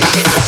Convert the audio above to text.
leyendas.